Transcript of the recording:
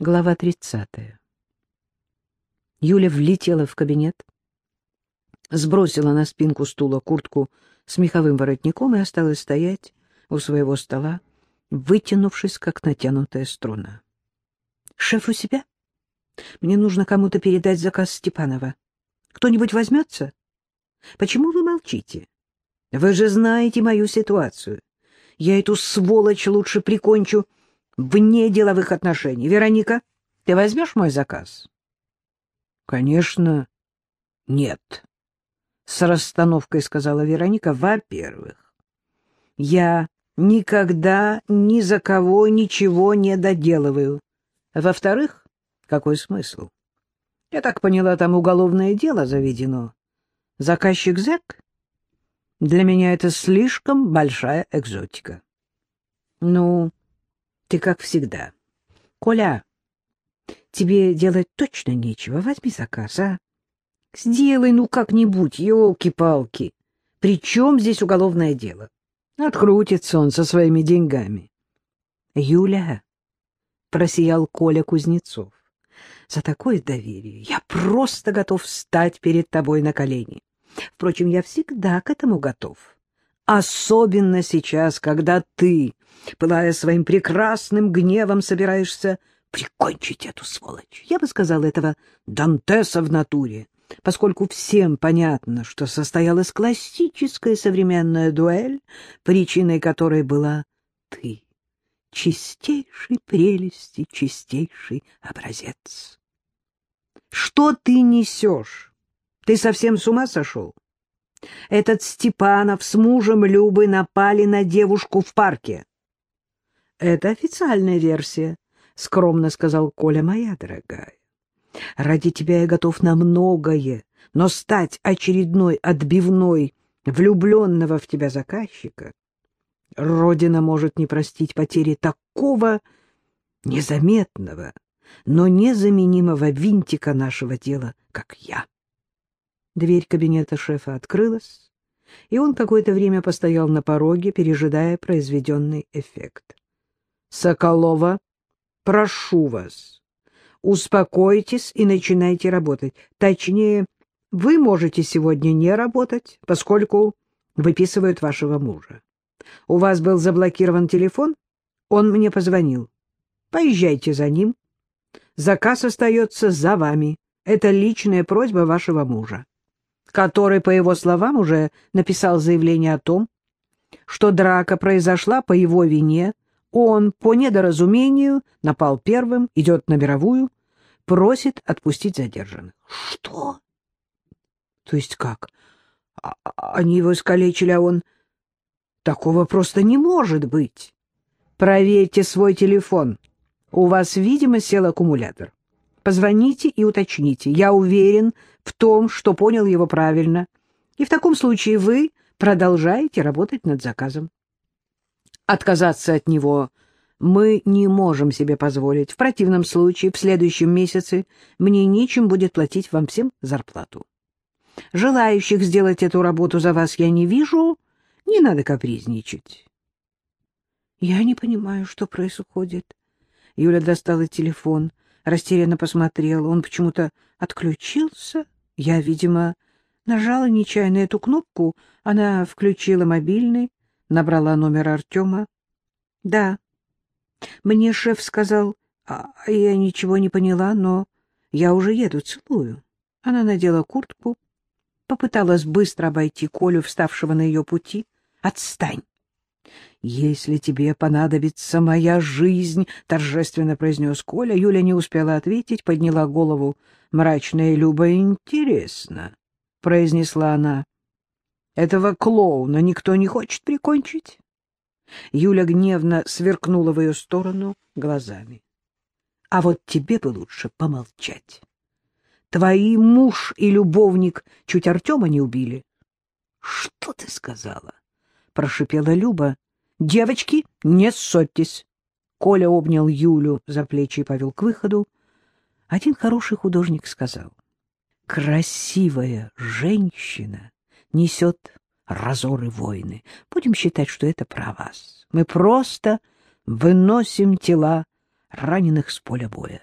Глава тридцатая. Юля влетела в кабинет, сбросила на спинку стула куртку с меховым воротником и осталась стоять у своего стола, вытянувшись, как натянутая струна. — Шеф у себя? Мне нужно кому-то передать заказ Степанова. Кто-нибудь возьмется? Почему вы молчите? Вы же знаете мою ситуацию. Я эту сволочь лучше прикончу вне деловых отношений. Вероника, ты возьмешь мой заказ? — Конечно, нет, — с расстановкой сказала Вероника. — Во-первых, я никогда ни за кого ничего не доделываю. Во-вторых, какой смысл? Я так поняла, там уголовное дело заведено. Заказчик зэк? Для меня это слишком большая экзотика. Ну, ты как всегда. Коля, тебе делать точно нечего. Возьми заказ, а? Сделай ну как-нибудь, елки-палки. Причем здесь уголовное дело? Открутится он со своими деньгами. Юля, просиял Коля Кузнецов, за такое доверие я просто готов встать перед тобой на колени. Впрочем, я всегда к этому готов. Особенно сейчас, когда ты, пылая своим прекрасным гневом, собираешься прикончить эту сволочь. Я бы сказал этого Дантеса в натуре, поскольку всем понятно, что состоялась классическая современная дуэль, причиной которой была ты, чистейшей прелести, чистейший образец. Что ты несешь? Ты совсем с ума сошел? Этот Степанов с мужем Любы напали на девушку в парке. — Это официальная версия, — скромно сказал Коля, моя дорогая. Ради тебя я готов на многое, но стать очередной отбивной влюбленного в тебя заказчика Родина может не простить потери такого незаметного, но незаменимого винтика нашего дела, как я. Дверь кабинета шефа открылась, и он какое-то время постоял на пороге, пережидая произведенный эффект. — Соколова, прошу вас, успокойтесь и начинайте работать. Точнее, вы можете сегодня не работать, поскольку выписывают вашего мужа. У вас был заблокирован телефон? Он мне позвонил. Поезжайте за ним. Заказ остается за вами. Это личная просьба вашего мужа который, по его словам, уже написал заявление о том, что драка произошла по его вине, он по недоразумению напал первым, идет на мировую, просит отпустить задержанных. Что? То есть как? А, а они его искалечили, а он... Такого просто не может быть. Проверьте свой телефон. У вас, видимо, сел аккумулятор. Позвоните и уточните. Я уверен в том, что понял его правильно. И в таком случае вы продолжаете работать над заказом. Отказаться от него мы не можем себе позволить. В противном случае в следующем месяце мне нечем будет платить вам всем зарплату. Желающих сделать эту работу за вас я не вижу. Не надо капризничать. Я не понимаю, что происходит. Юля достала телефон растерянно посмотрел. Он почему-то отключился. Я, видимо, нажала нечаянно эту кнопку. Она включила мобильный, набрала номер Артема. — Да. Мне шеф сказал, а я ничего не поняла, но я уже еду, целую. Она надела куртку, попыталась быстро обойти Колю, вставшего на ее пути. — Отстань! «Если тебе понадобится моя жизнь», — торжественно произнес Коля, Юля не успела ответить, подняла голову. «Мрачная Люба, интересно», — произнесла она. «Этого клоуна никто не хочет прикончить?» Юля гневно сверкнула в ее сторону глазами. «А вот тебе бы лучше помолчать. Твои муж и любовник чуть Артема не убили». «Что ты сказала?» — прошипела Люба. Девочки, не ссорьтесь. Коля обнял Юлю за плечи и повел к выходу. Один хороший художник сказал, красивая женщина несет разоры войны. Будем считать, что это про вас. Мы просто выносим тела раненых с поля боя.